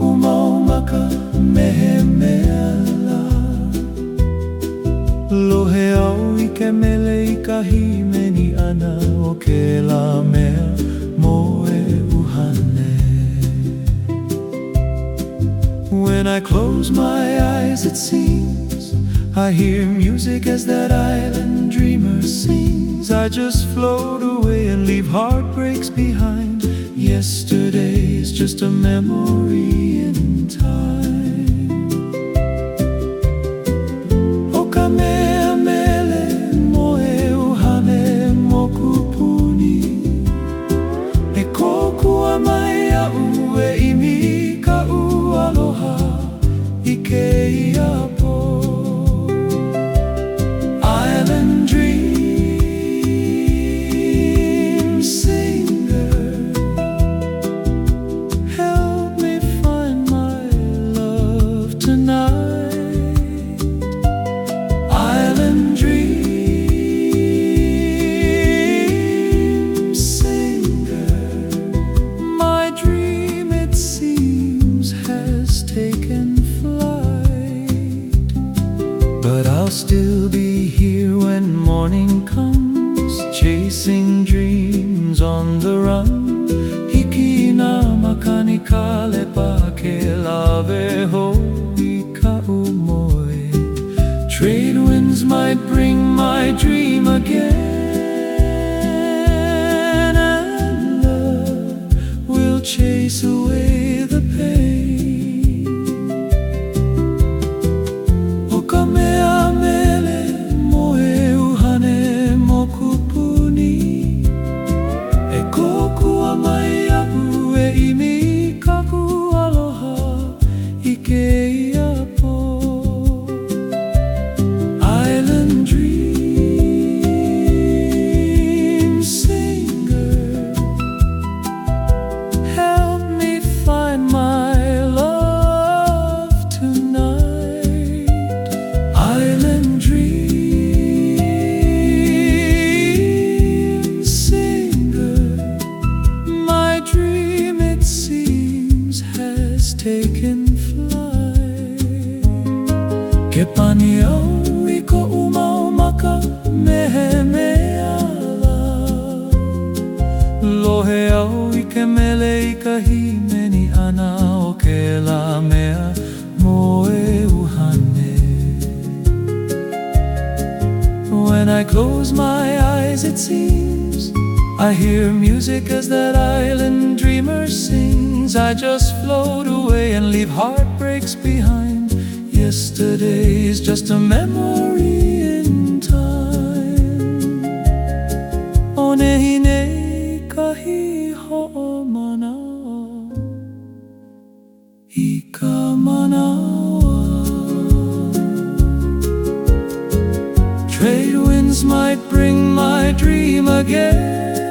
Umaumaka Lohe au ana uhane. When I close my eyes it seems I hear music as that island dreamer sings. I just float away and leave heartbreaks behind Yesterday's just a memory in time. O ka mea mele mo e uhane mo kupuni E kokua mai a ue i mi ka u aloha i ke ia But I'll still be here when morning comes, chasing dreams on the run. Hiki na makani kale lave. Trade winds might bring my dream again, Kepani au i ko Lohe au i ke mele i ka ana o ke la mea moe uhane. When I close my eyes it seems I hear music as that island dreamer sings. I just float away and leave heartbreaks behind Yesterday's just a memory in time. O nehi nei kahi ho'o manao I ka manawa Trade winds might bring my dream again